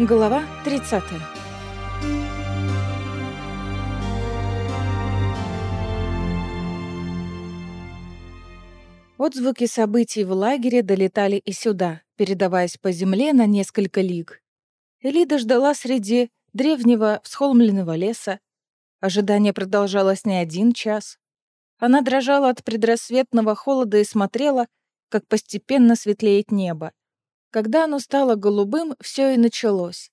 Глава 30. Отзвуки событий в лагере долетали и сюда, передаваясь по земле на несколько лиг. Элида ждала среди древнего всхолмленного леса. Ожидание продолжалось не один час. Она дрожала от предрассветного холода и смотрела, как постепенно светлеет небо. Когда оно стало голубым, все и началось.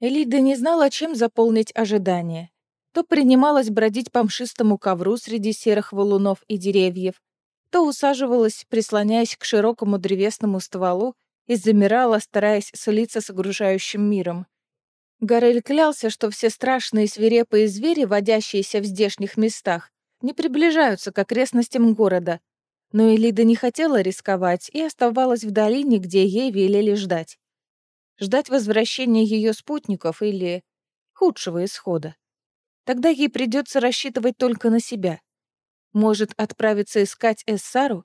Элида не знала, чем заполнить ожидание. То принималась бродить по мшистому ковру среди серых валунов и деревьев, то усаживалась, прислоняясь к широкому древесному стволу и замирала, стараясь слиться с окружающим миром. Горель клялся, что все страшные свирепые звери, водящиеся в здешних местах, не приближаются к окрестностям города, но Элида не хотела рисковать и оставалась в долине, где ей велели ждать. Ждать возвращения ее спутников или худшего исхода. Тогда ей придется рассчитывать только на себя. Может отправиться искать Эссару,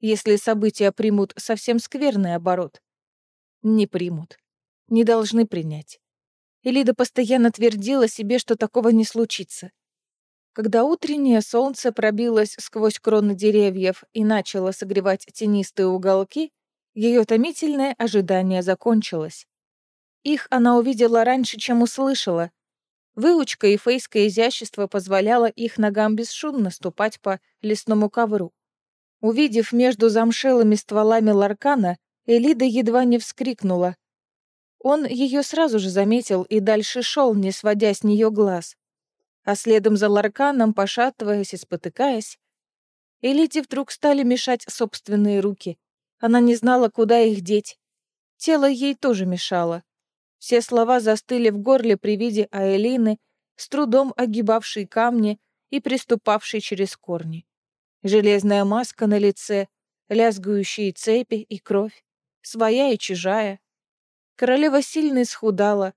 если события примут совсем скверный оборот. Не примут. Не должны принять. Элида постоянно твердила себе, что такого не случится. Когда утреннее солнце пробилось сквозь кроны деревьев и начало согревать тенистые уголки, ее томительное ожидание закончилось. Их она увидела раньше, чем услышала. Выучка и фейское изящество позволяло их ногам бесшумно ступать по лесному ковру. Увидев между замшелыми стволами ларкана, Элида едва не вскрикнула. Он ее сразу же заметил и дальше шел, не сводя с нее глаз а следом за Ларканом, пошатываясь и спотыкаясь, Элите вдруг стали мешать собственные руки. Она не знала, куда их деть. Тело ей тоже мешало. Все слова застыли в горле при виде Аэлины, с трудом огибавшей камни и приступавшей через корни. Железная маска на лице, лязгающие цепи и кровь, своя и чужая. Королева сильно исхудала,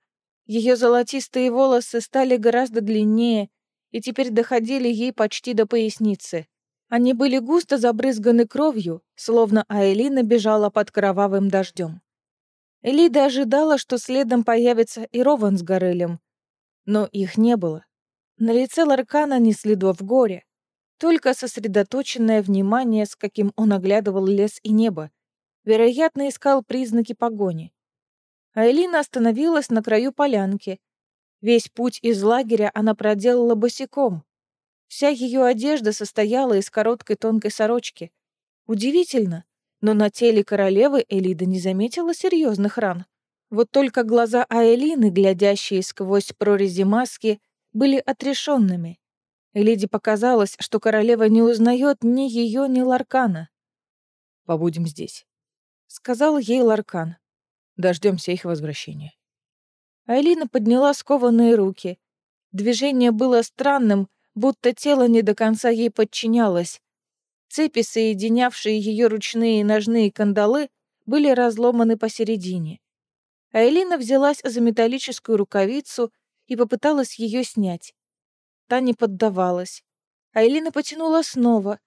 ее золотистые волосы стали гораздо длиннее и теперь доходили ей почти до поясницы. Они были густо забрызганы кровью, словно Аэлина бежала под кровавым дождем. Элида ожидала, что следом появится и Рован с Горелем, но их не было. На лице Ларкана не следов горя, только сосредоточенное внимание, с каким он оглядывал лес и небо. Вероятно, искал признаки погони. Айлина остановилась на краю полянки. Весь путь из лагеря она проделала босиком. Вся ее одежда состояла из короткой тонкой сорочки. Удивительно, но на теле королевы Элида не заметила серьезных ран. Вот только глаза Аэлины, глядящие сквозь прорези маски, были отрешенными. Элиде показалось, что королева не узнает ни ее, ни Ларкана. «Побудем здесь», — сказал ей Ларкан. Дождемся их возвращения. Айлина подняла скованные руки. Движение было странным, будто тело не до конца ей подчинялось. Цепи, соединявшие ее ручные и ножные кандалы, были разломаны посередине. Айлина взялась за металлическую рукавицу и попыталась ее снять. Та не поддавалась. Айлина потянула снова.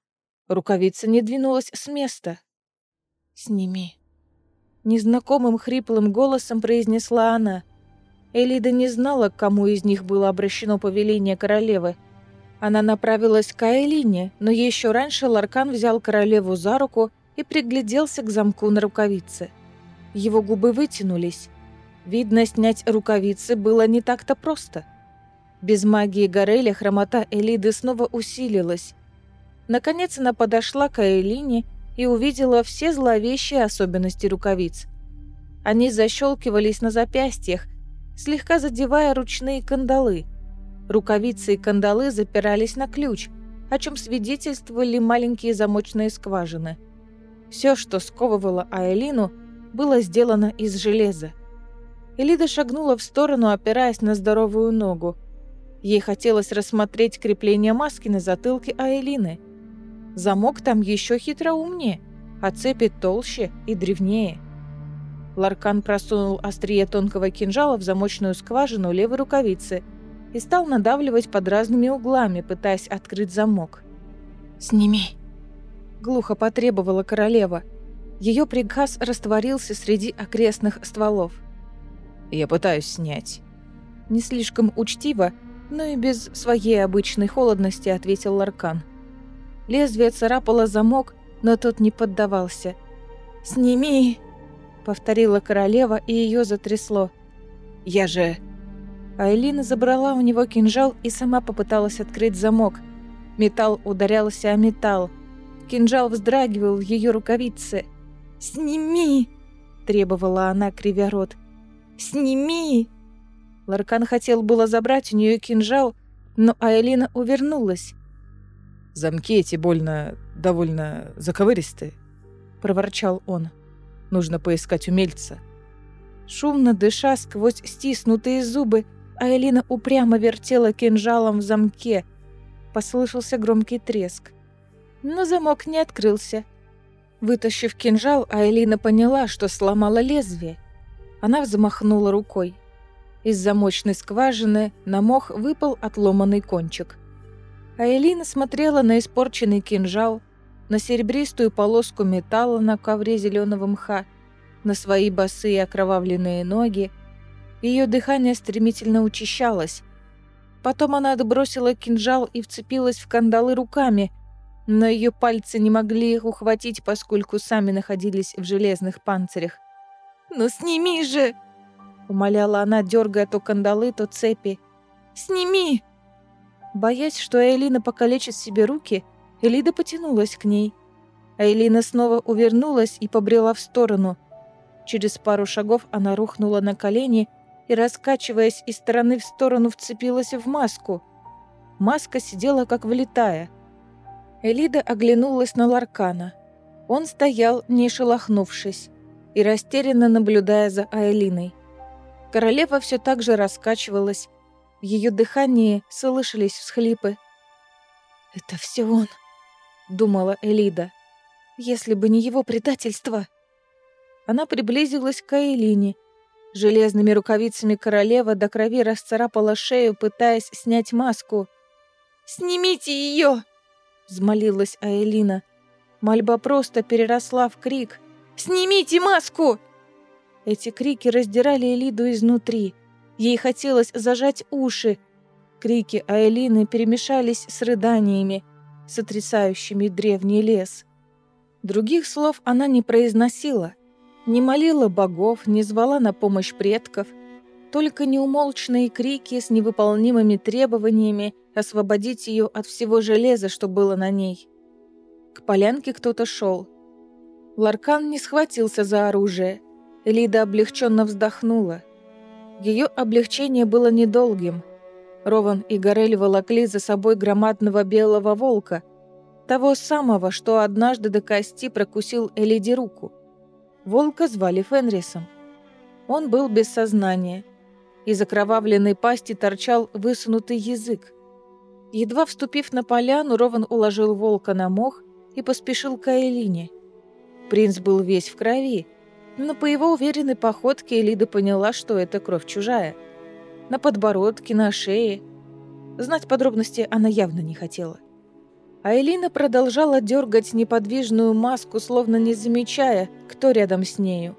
Рукавица не двинулась с места. «Сними», Незнакомым хриплым голосом произнесла она. Элида не знала, к кому из них было обращено повеление королевы. Она направилась к Айлине, но еще раньше Ларкан взял королеву за руку и пригляделся к замку на рукавице. Его губы вытянулись. Видно, снять рукавицы было не так-то просто. Без магии Гореля хромота Элиды снова усилилась. Наконец она подошла к Айлине и увидела все зловещие особенности рукавиц. Они защелкивались на запястьях, слегка задевая ручные кандалы. Рукавицы и кандалы запирались на ключ, о чем свидетельствовали маленькие замочные скважины. Все, что сковывало Айлину, было сделано из железа. Элида шагнула в сторону, опираясь на здоровую ногу. Ей хотелось рассмотреть крепление маски на затылке Айлины – Замок там еще хитроумнее, а цепи толще и древнее. Ларкан просунул острие тонкого кинжала в замочную скважину левой рукавицы и стал надавливать под разными углами, пытаясь открыть замок. «Сними!» — глухо потребовала королева. Ее приказ растворился среди окрестных стволов. Я пытаюсь снять. Не слишком учтиво, но и без своей обычной холодности ответил Ларкан. Лезвие царапало замок, но тот не поддавался. «Сними!» — повторила королева, и ее затрясло. «Я же...» Айлина забрала у него кинжал и сама попыталась открыть замок. Металл ударялся о металл. Кинжал вздрагивал в ее рукавице. «Сними!» — требовала она, кривя рот. «Сними!» Ларкан хотел было забрать у нее кинжал, но Айлина увернулась. «Замки эти больно... довольно заковыристые», — проворчал он. «Нужно поискать умельца». Шумно дыша сквозь стиснутые зубы, Айлина упрямо вертела кинжалом в замке. Послышался громкий треск. Но замок не открылся. Вытащив кинжал, Айлина поняла, что сломала лезвие. Она взмахнула рукой. Из замочной скважины на мох выпал отломанный кончик. Айлина смотрела на испорченный кинжал, на серебристую полоску металла на ковре зеленого мха, на свои босые окровавленные ноги. Ее дыхание стремительно учащалось. Потом она отбросила кинжал и вцепилась в кандалы руками, но ее пальцы не могли их ухватить, поскольку сами находились в железных панцирях. «Ну сними же!» — умоляла она, дергая то кандалы, то цепи. «Сними!» Боясь, что Элина покалечит себе руки, Элида потянулась к ней. А Элина снова увернулась и побрела в сторону. Через пару шагов она рухнула на колени и, раскачиваясь из стороны в сторону, вцепилась в маску. Маска сидела как влитая. Элида оглянулась на Ларкана. Он стоял, не шелохнувшись и растерянно наблюдая за Айлиной. Королева все так же раскачивалась, в ее дыхании слышались всхлипы. «Это все он», — думала Элида. «Если бы не его предательство». Она приблизилась к Айлине. Железными рукавицами королева до крови расцарапала шею, пытаясь снять маску. «Снимите ее!» — взмолилась Айлина. Мольба просто переросла в крик — Снимите маску!» Эти крики раздирали Элиду изнутри. Ей хотелось зажать уши. Крики Айлины перемешались с рыданиями, сотрясающими древний лес. Других слов она не произносила, не молила богов, не звала на помощь предков, только неумолчные крики с невыполнимыми требованиями освободить ее от всего железа, что было на ней. К полянке кто-то шел. Ларкан не схватился за оружие. Лида облегченно вздохнула. Ее облегчение было недолгим. Рован и Горель волокли за собой громадного белого волка, того самого, что однажды до кости прокусил Элиде руку. Волка звали Фенрисом. Он был без сознания. Из окровавленной пасти торчал высунутый язык. Едва вступив на поляну, Рован уложил волка на мох и поспешил к Айлине – Принц был весь в крови, но по его уверенной походке Элида поняла, что это кровь чужая. На подбородке, на шее. Знать подробности она явно не хотела. А Элина продолжала дергать неподвижную маску, словно не замечая, кто рядом с нею.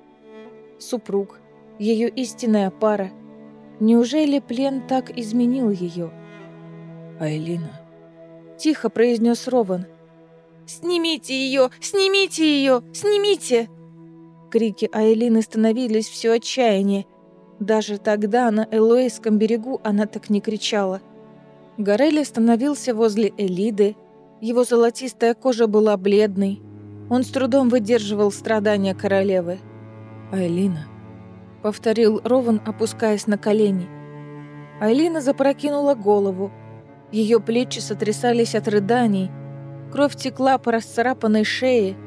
Супруг, ее истинная пара. Неужели плен так изменил ее? «Айлина», — тихо произнес Рован, — «Снимите ее! Снимите ее! Снимите!» Крики Айлины становились все отчаяннее. Даже тогда на Элоэйском берегу она так не кричала. Горелли остановился возле Элиды. Его золотистая кожа была бледной. Он с трудом выдерживал страдания королевы. «Айлина», — повторил Рован, опускаясь на колени. Айлина запрокинула голову. Ее плечи сотрясались от рыданий, Кровь текла по расцарапанной шее,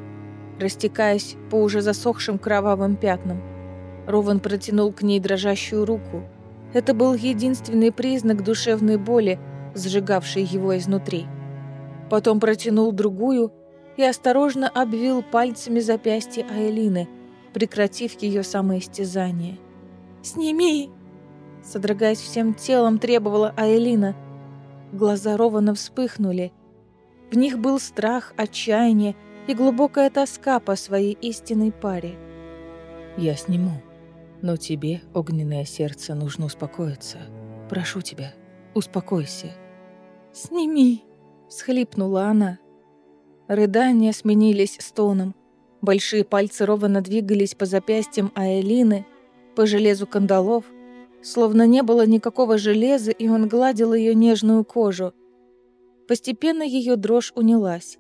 растекаясь по уже засохшим кровавым пятнам. Рован протянул к ней дрожащую руку. Это был единственный признак душевной боли, сжигавшей его изнутри. Потом протянул другую и осторожно обвил пальцами запястье Айлины, прекратив ее самоистязание. «Сними!» Содрогаясь всем телом, требовала Айлина. Глаза Рована вспыхнули – в них был страх, отчаяние и глубокая тоска по своей истинной паре. «Я сниму, Но тебе, огненное сердце, нужно успокоиться. Прошу тебя, успокойся. «Сними!» — схлипнула она. Рыдания сменились стоном. Большие пальцы ровно двигались по запястьям Аэлины, по железу кандалов, словно не было никакого железа, и он гладил ее нежную кожу. Постепенно ее дрожь унялась.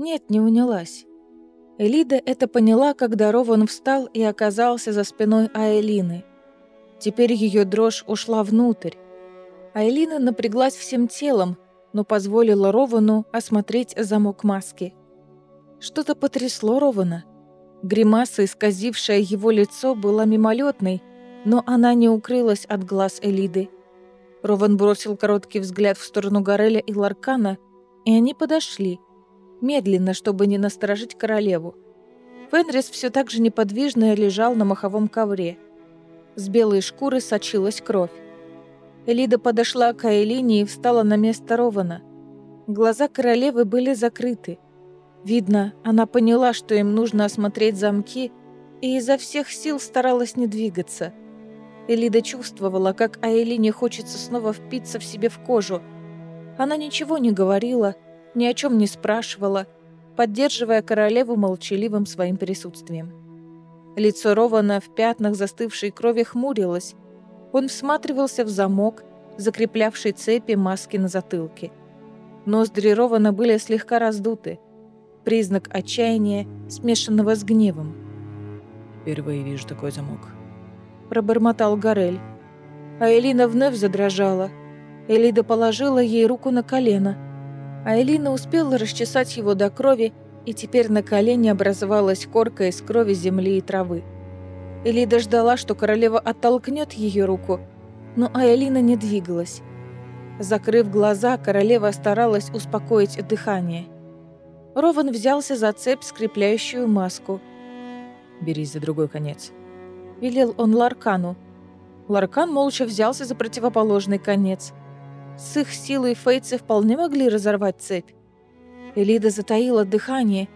Нет, не унялась. Элида это поняла, когда Рован встал и оказался за спиной Аэлины. Теперь ее дрожь ушла внутрь. Аэлина напряглась всем телом, но позволила Ровану осмотреть замок маски. Что-то потрясло Рована. Гримаса, исказившая его лицо, была мимолетной, но она не укрылась от глаз Элиды. Рован бросил короткий взгляд в сторону Гореля и Ларкана, и они подошли – медленно, чтобы не насторожить королеву. Фенрис все так же неподвижно лежал на маховом ковре. С белой шкуры сочилась кровь. Элида подошла к Айлине и встала на место Рована. Глаза королевы были закрыты. Видно, она поняла, что им нужно осмотреть замки, и изо всех сил старалась не двигаться. Элида чувствовала, как Айлине хочется снова впиться в себе в кожу. Она ничего не говорила, ни о чем не спрашивала, поддерживая королеву молчаливым своим присутствием. Лицо Рована в пятнах застывшей крови хмурилось. Он всматривался в замок, закреплявший цепи маски на затылке. Ноздри Рована были слегка раздуты. Признак отчаяния, смешанного с гневом. «Впервые вижу такой замок», — пробормотал Горель. А Элина вновь задрожала. Элида положила ей руку на колено — а Элина успела расчесать его до крови, и теперь на колене образовалась корка из крови, земли и травы. Элида ждала, что королева оттолкнет ее руку, но Аэлина не двигалась. Закрыв глаза, королева старалась успокоить дыхание. Рован взялся за цепь, скрепляющую маску. «Берись за другой конец», — велел он Ларкану. Ларкан молча взялся за противоположный конец. С их силой фейцы вполне могли разорвать цепь. Элида затаила дыхание.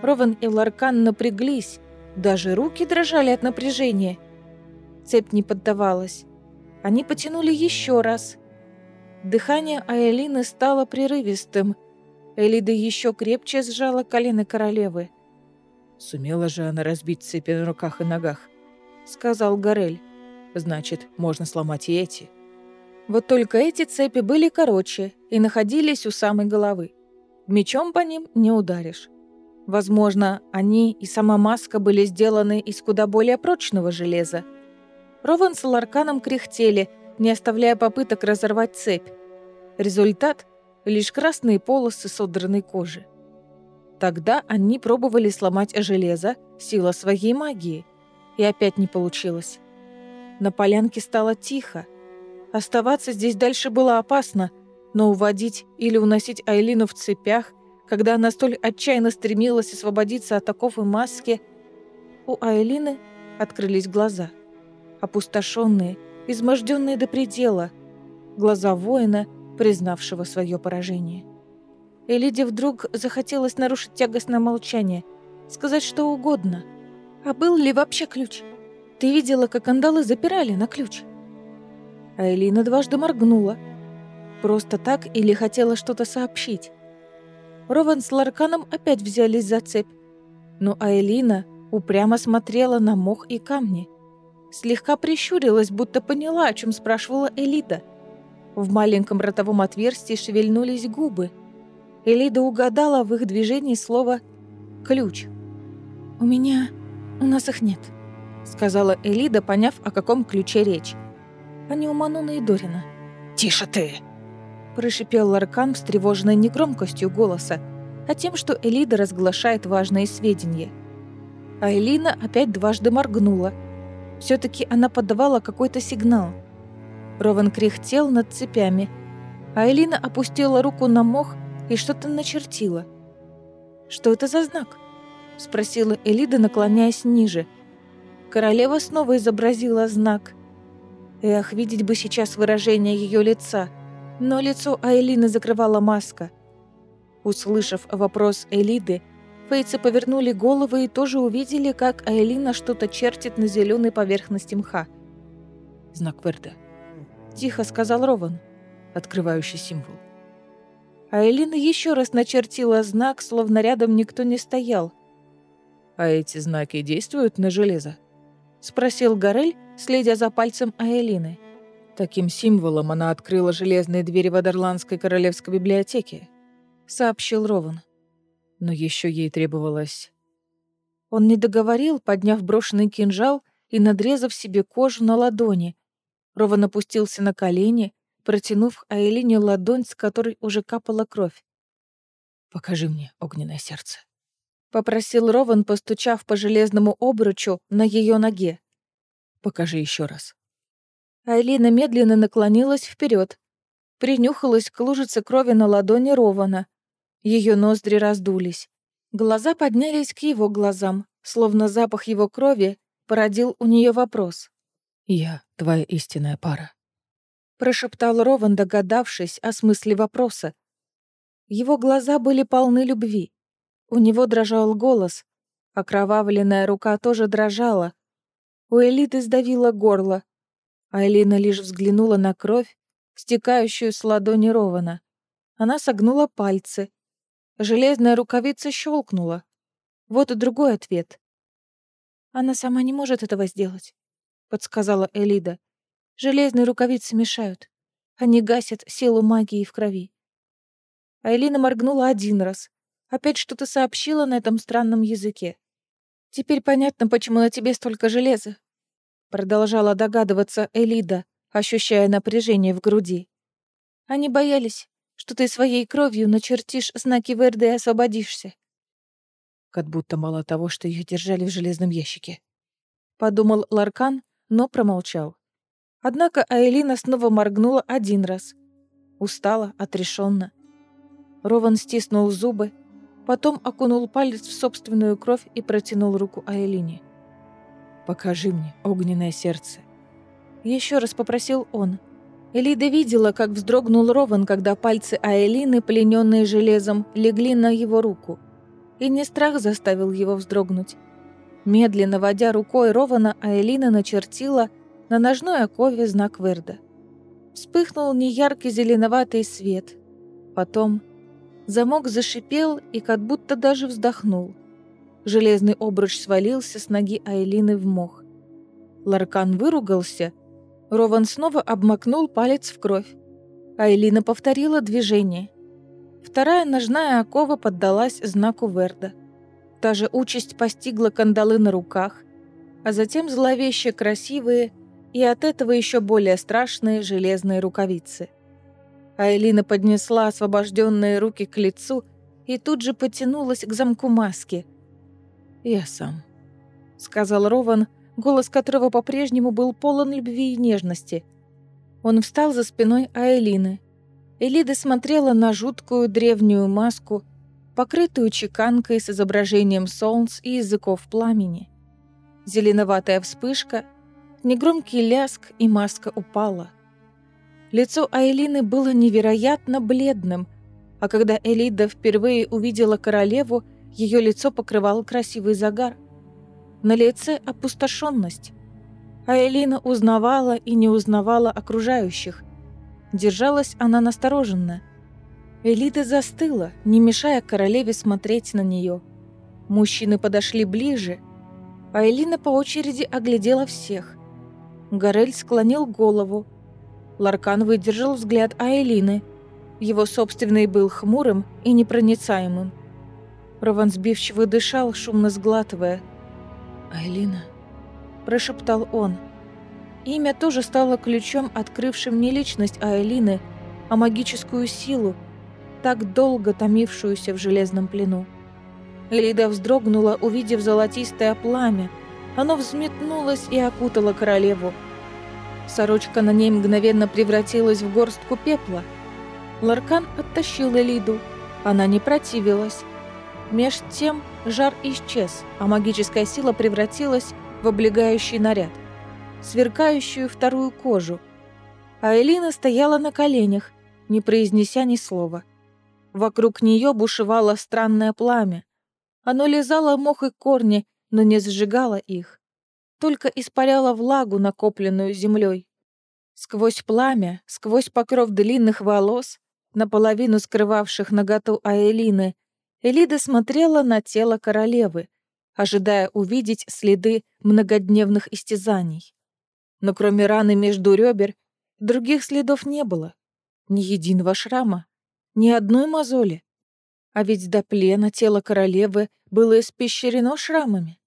Рован и Ларкан напряглись. Даже руки дрожали от напряжения. Цепь не поддавалась. Они потянули еще раз. Дыхание Аэлины стало прерывистым. Элида еще крепче сжала колено королевы. «Сумела же она разбить цепи на руках и ногах», — сказал Горель. «Значит, можно сломать и эти». Вот только эти цепи были короче и находились у самой головы. Мечом по ним не ударишь. Возможно, они и сама маска были сделаны из куда более прочного железа. Рован с Ларканом кряхтели, не оставляя попыток разорвать цепь. Результат — лишь красные полосы содранной кожи. Тогда они пробовали сломать железо, сила своей магии. И опять не получилось. На полянке стало тихо, Оставаться здесь дальше было опасно, но уводить или уносить Айлину в цепях, когда она столь отчаянно стремилась освободиться от оков и маски, у Айлины открылись глаза. Опустошенные, изможденные до предела. Глаза воина, признавшего свое поражение. Элиде вдруг захотелось нарушить тягостное молчание, сказать что угодно. А был ли вообще ключ? Ты видела, как кандалы запирали на ключ? А Элина дважды моргнула. Просто так или хотела что-то сообщить. Рован с Ларканом опять взялись за цепь. Но Аэлина упрямо смотрела на мох и камни. Слегка прищурилась, будто поняла, о чем спрашивала Элида. В маленьком ротовом отверстии шевельнулись губы. Элида угадала в их движении слово «ключ». «У меня... у нас их нет», — сказала Элида, поняв, о каком ключе речь а не у Мануна и Дорина. «Тише ты!» Прошипел Ларкан, встревоженный не громкостью голоса, а тем, что Элида разглашает важные сведения. А Элина опять дважды моргнула. все таки она подавала какой-то сигнал. Рован кряхтел над цепями, а Элина опустила руку на мох и что-то начертила. «Что это за знак?» — спросила Элида, наклоняясь ниже. Королева снова изобразила знак — Эх, видеть бы сейчас выражение ее лица. Но лицо Айлины закрывала маска. Услышав вопрос Элиды, Фейцы повернули головы и тоже увидели, как Айлина что-то чертит на зеленой поверхности мха. «Знак Верда», — тихо сказал Рован. «Открывающий символ». Айлина еще раз начертила знак, словно рядом никто не стоял. «А эти знаки действуют на железо?» — спросил Горель, следя за пальцем Айлины. Таким символом она открыла железные двери Вадерландской королевской библиотеки, сообщил Рован. Но еще ей требовалось... Он не договорил, подняв брошенный кинжал и надрезав себе кожу на ладони. Рован опустился на колени, протянув Айлине ладонь, с которой уже капала кровь. «Покажи мне огненное сердце», — попросил Рован, постучав по железному обручу на ее ноге. «Покажи еще раз». Айлина медленно наклонилась вперед, принюхалась к лужице крови на ладони Рована. Ее ноздри раздулись. Глаза поднялись к его глазам, словно запах его крови породил у нее вопрос. «Я твоя истинная пара», — прошептал Рован, догадавшись о смысле вопроса. Его глаза были полны любви. У него дрожал голос, окровавленная рука тоже дрожала. У Элиты сдавило горло, Айлина лишь взглянула на кровь, стекающую с ладони Рована. Она согнула пальцы. Железная рукавица щелкнула. Вот и другой ответ. «Она сама не может этого сделать», — подсказала Элида. «Железные рукавицы мешают. Они гасят силу магии в крови». Айлина моргнула один раз. Опять что-то сообщила на этом странном языке. «Теперь понятно, почему на тебе столько железа. Продолжала догадываться Элида, ощущая напряжение в груди. Они боялись, что ты своей кровью начертишь знаки Верды и освободишься. Как будто мало того, что ее держали в железном ящике. Подумал Ларкан, но промолчал. Однако Аэлина снова моргнула один раз. Устала, отрешенно. Рован стиснул зубы, потом окунул палец в собственную кровь и протянул руку Аэлине. Покажи мне огненное сердце. Еще раз попросил он. Элида видела, как вздрогнул Рован, когда пальцы Аэлины, плененные железом, легли на его руку. И не страх заставил его вздрогнуть. Медленно водя рукой Рована, Аэлина начертила на ножной окове знак Верда. Вспыхнул неяркий зеленоватый свет. Потом замок зашипел и как будто даже вздохнул. Железный обруч свалился с ноги Айлины в мох. Ларкан выругался. Рован снова обмакнул палец в кровь. Айлина повторила движение. Вторая ножная окова поддалась знаку Верда. Та же участь постигла кандалы на руках, а затем зловеще красивые и от этого еще более страшные железные рукавицы. Айлина поднесла освобожденные руки к лицу и тут же потянулась к замку маски – «Я сам», — сказал Рован, голос которого по-прежнему был полон любви и нежности. Он встал за спиной Аэлины. Элида смотрела на жуткую древнюю маску, покрытую чеканкой с изображением солнц и языков пламени. Зеленоватая вспышка, негромкий ляск, и маска упала. Лицо Айлины было невероятно бледным, а когда Элида впервые увидела королеву, ее лицо покрывал красивый загар. На лице опустошенность. А Элина узнавала и не узнавала окружающих. Держалась она настороженно. Элида застыла, не мешая королеве смотреть на нее. Мужчины подошли ближе, а Элина по очереди оглядела всех. Горель склонил голову. Ларкан выдержал взгляд Аэлины. Его собственный был хмурым и непроницаемым. Рован сбивчиво дышал, шумно сглатывая. «Айлина», – прошептал он. Имя тоже стало ключом, открывшим не личность Айлины, а магическую силу, так долго томившуюся в железном плену. Лида вздрогнула, увидев золотистое пламя. Оно взметнулось и окутало королеву. Сорочка на ней мгновенно превратилась в горстку пепла. Ларкан оттащил Элиду. Она не противилась. Меж тем жар исчез, а магическая сила превратилась в облегающий наряд, сверкающую вторую кожу. А Элина стояла на коленях, не произнеся ни слова. Вокруг нее бушевало странное пламя. Оно лизало мох и корни, но не сжигало их, только испаряло влагу, накопленную землей. Сквозь пламя, сквозь покров длинных волос, наполовину скрывавших наготу Аэлины, Элида смотрела на тело королевы, ожидая увидеть следы многодневных истязаний. Но кроме раны между ребер, других следов не было. Ни единого шрама, ни одной мозоли. А ведь до плена тело королевы было испещрено шрамами.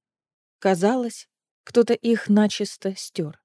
Казалось, кто-то их начисто стер.